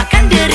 makan diri